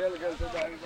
Gel gel tedavi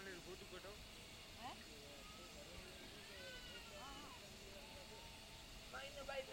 దాని గుర్తు పెట్టావు బయట బయట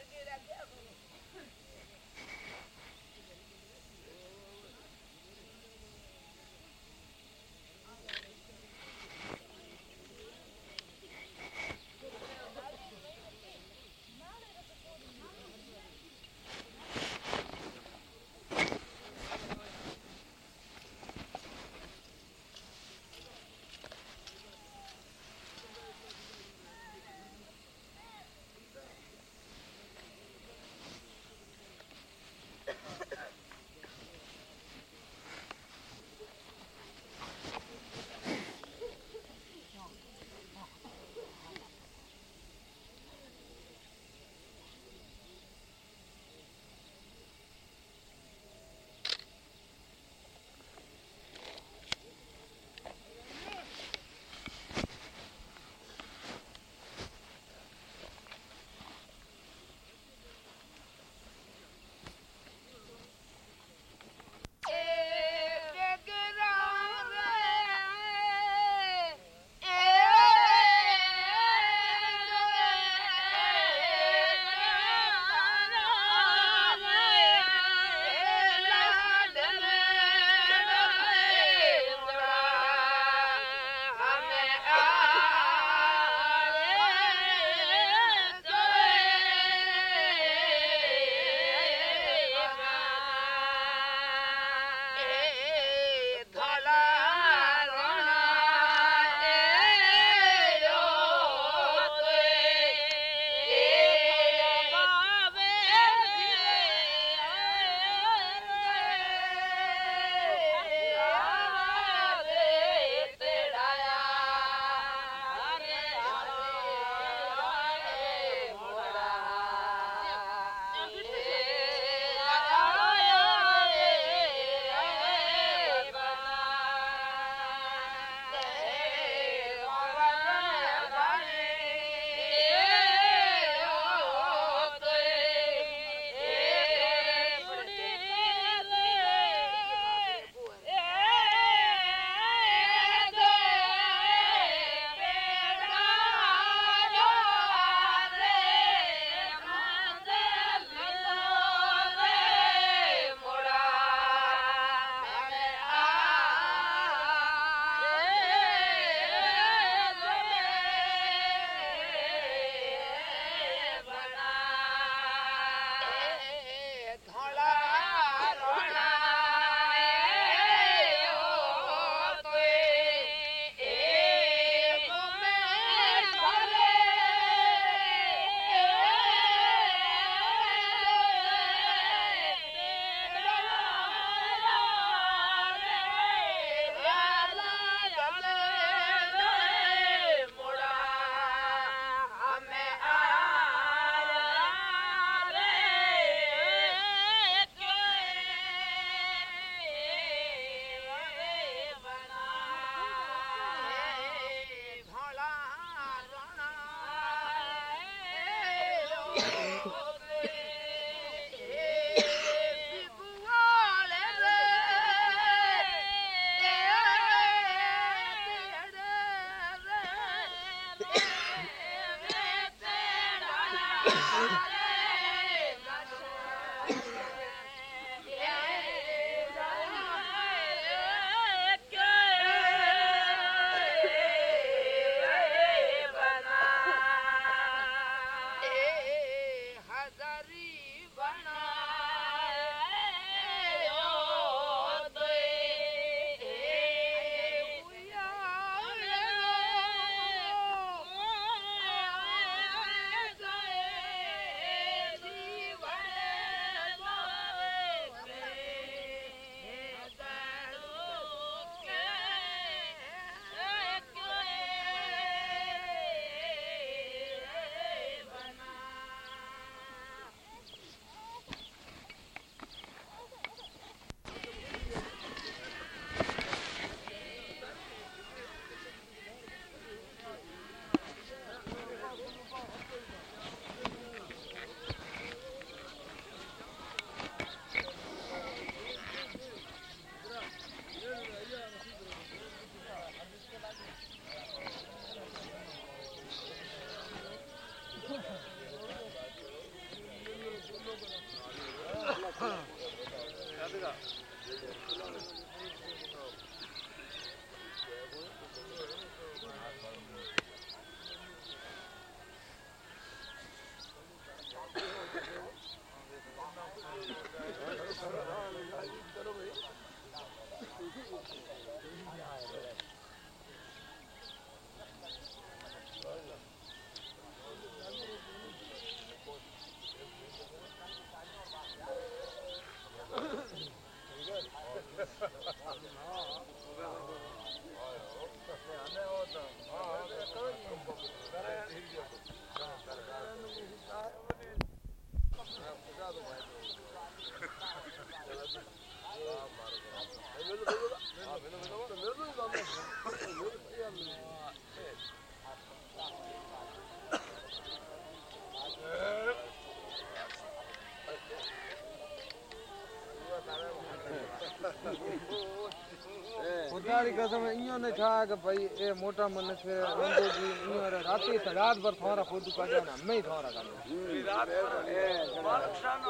खुदा की कसम, इयो ने छा के भाई ए मोटा मनस रंदो जी इयो रे राती से रात भर थोरा खुद काजे ना मैं ही थोरा रात भर ए बालक्षण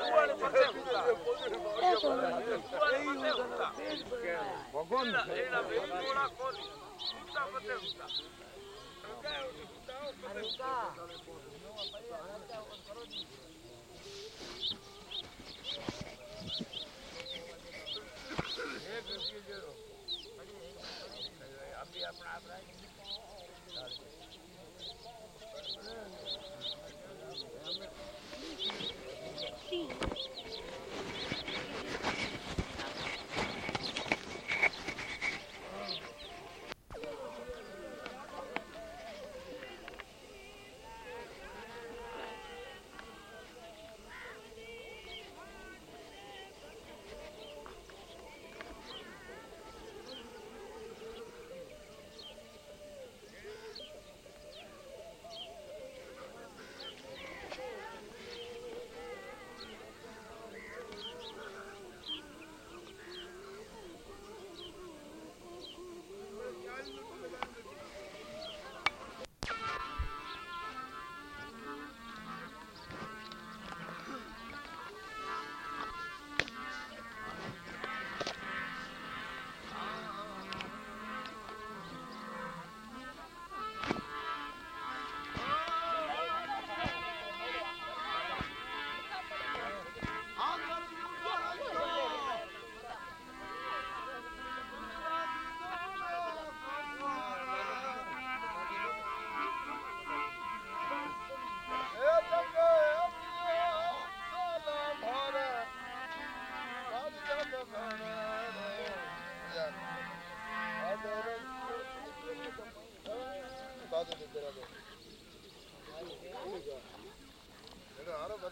कुवाले भगवान ને અમે થોરા કાઢ્યા ભગવાન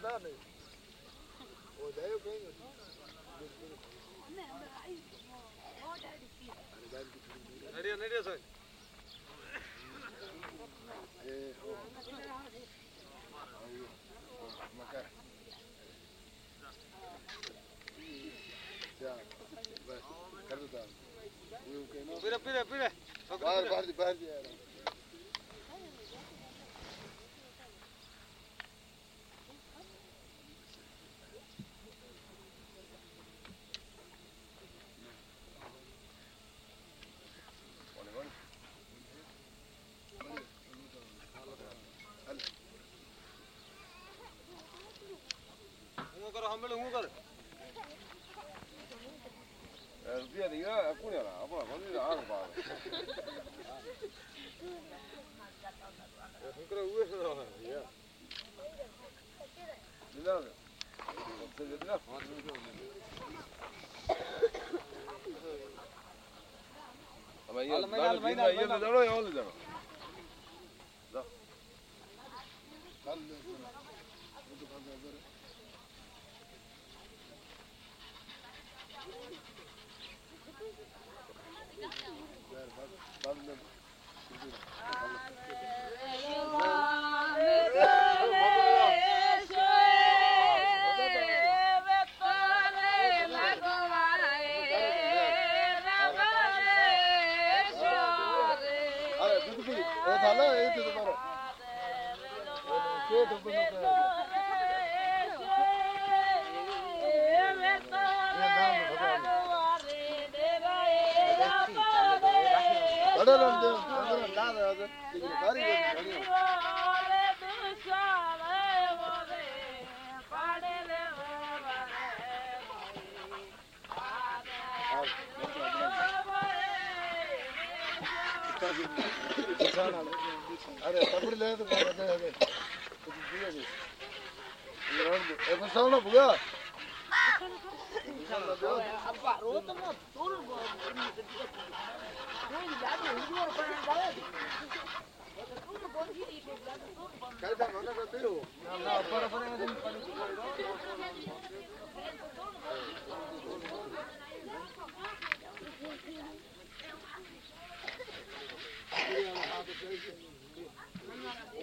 done it. હું કરો સાંભળે હું કરે રૂપિયા થઈ ગયા કુણ્યા આપણા મંદિર આગ પાડે હું કરે ઉવે છે લીધા ને લીધા હવે હાલ, અહીંયા મહિના, દાડો મહિના, અહીંયા દાડો એવો લીધા very good, very good. అరే తప్పుడు లేదు అదే అదే దిగదు ఎప్పుడు సాగులో బుగా అబ్బా రోజు తోడు हाँ, तो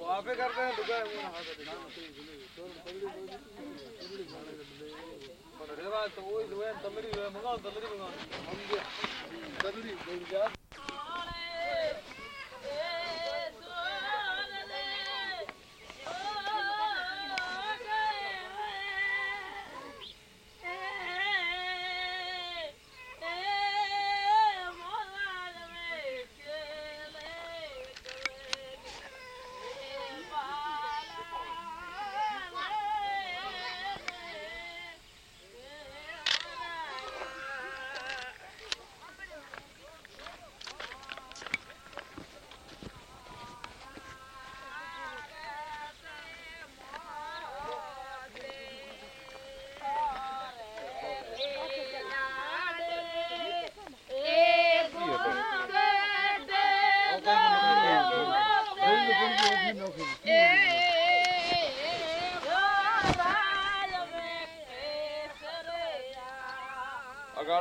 वहाँ पे करते हैं दुकान तो वही तमरी मंगाओ तमरी मंगाओ तमरी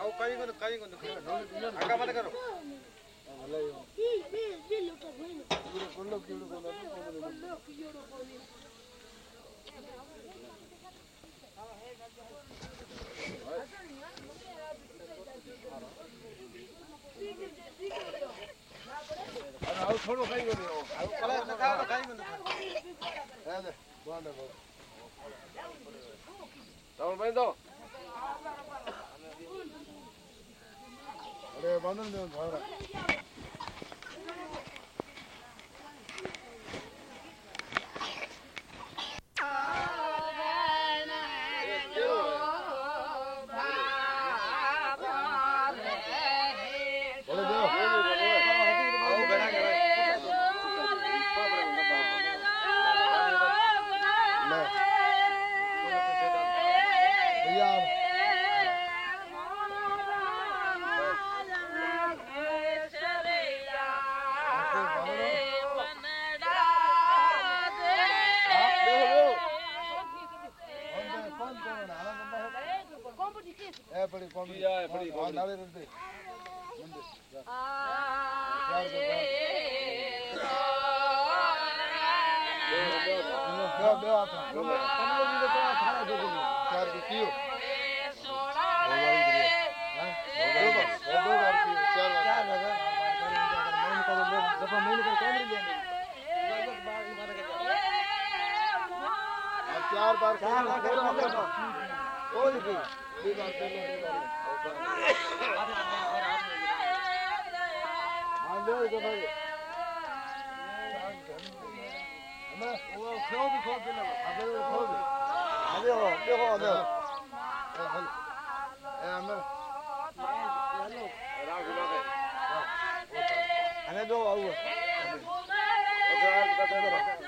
ಅವು ಕೈಗೊಂದು ಕೈಗೊಂದು ಅಕ್ಕ ಮನೆಗರು ಅವು ಥೋಡು ಕೈಗೊಂದು ಅವು ಕೈಗೊಂದು ಅದೇ ಬಾಂಡ ತಗೊಂಡು ಬಂದು 그래 만들면 봐라. चार बार चार कोई भी दो बार Hadi o Allah. Hadi hadi hadi hadi.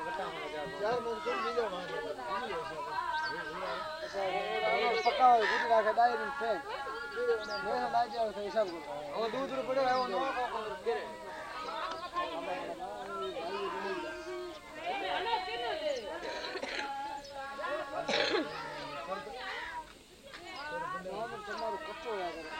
કોઈ કોઈ આડો બે આડો બે આડો ચાલે એ આડો બે આડો બબડો રું આરો જોઈ હમ દે જોઈ આ બાબુડા હું કર બાબુડા હું કોલી કરે લાડે હા ખાતો આદમી લાડે એ લાડે હમ રાખો મોને હમ ખાઓ ખાઓ બરાબર હે બે આરો ભેળો મેં દીના હોય ના પડે ના તો ખુલ્લા ચાર પાંચ રૂપિયો રૂપિયો ખુલ્લો રૂપિયો બે નો કે ભાઈ રૂપિયો મોડો એક ખાસ કરી કેટલા હું તારે પકાવે ગુડી રાખે ડાયરી ફેક મેં લાઈ જાવ તો હિસાબ કરો હવે દૂધ રૂ પડે આવો નો ઘરે તમારું કચ્ચો યા કરે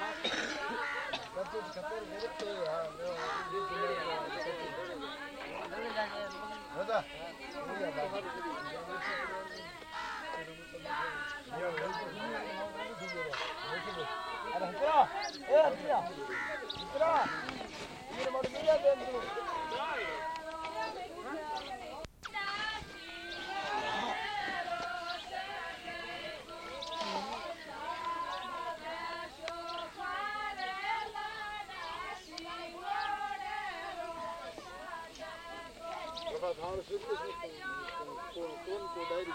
Hadi hadi sürpriz. कौन को डायरी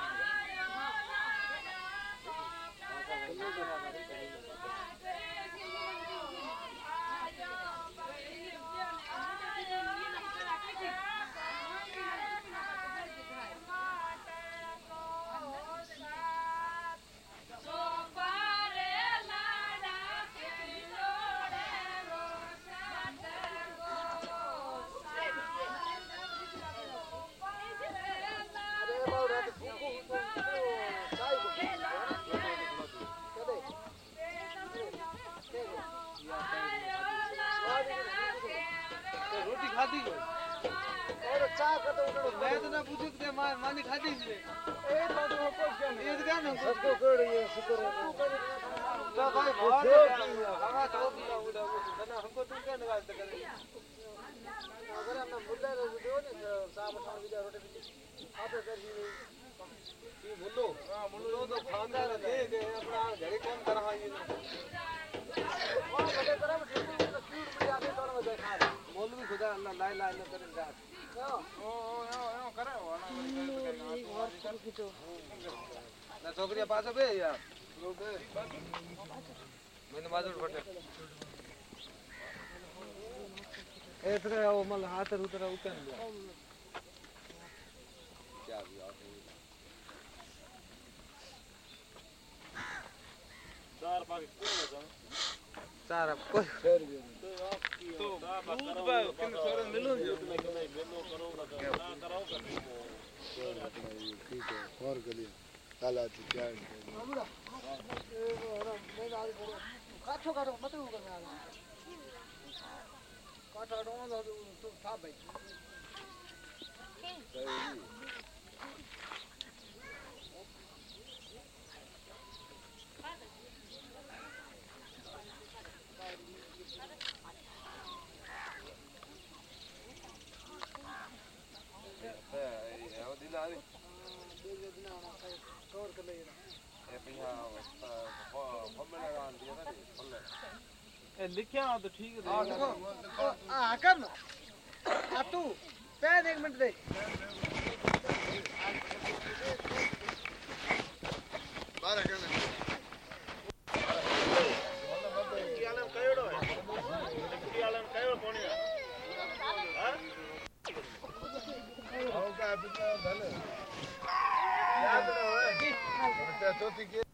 खाधी है और चाय का तो उठो मैं तो ना पूछो कि मैं मानी खाधी है ए तो तो को जन ये का ना सबको कर ये शुक्र है तो भाई बहुत हवा तो भी उड़ा ना हमको तुम क्या निकाल कर अगर हम मुद्दा रख दो ना साहब साहब विचार रोटी आप कर दी ये बोलो हाँ बोलो तो खानदार दे दे अपना घरे काम कर हाँ ये वाह बड़े तरह ખુદા અલ્લા લાય લાય ન કરે રાત ઓ ઓ ઓ કરે ના છોકરીયા પાસે બે યાર મને બાજુ ફટે એતરે ઓ મલ હાથર ઉતરા ઉતન લ્યા ક્યા ભી આ ચાર પાકી કોણ તારા કોઈ કાઠો કાઢો તો થા ભાઈ लिखिया तो ठीक है? कर तू पैर एक मिनट दे बारह करना Até tanto que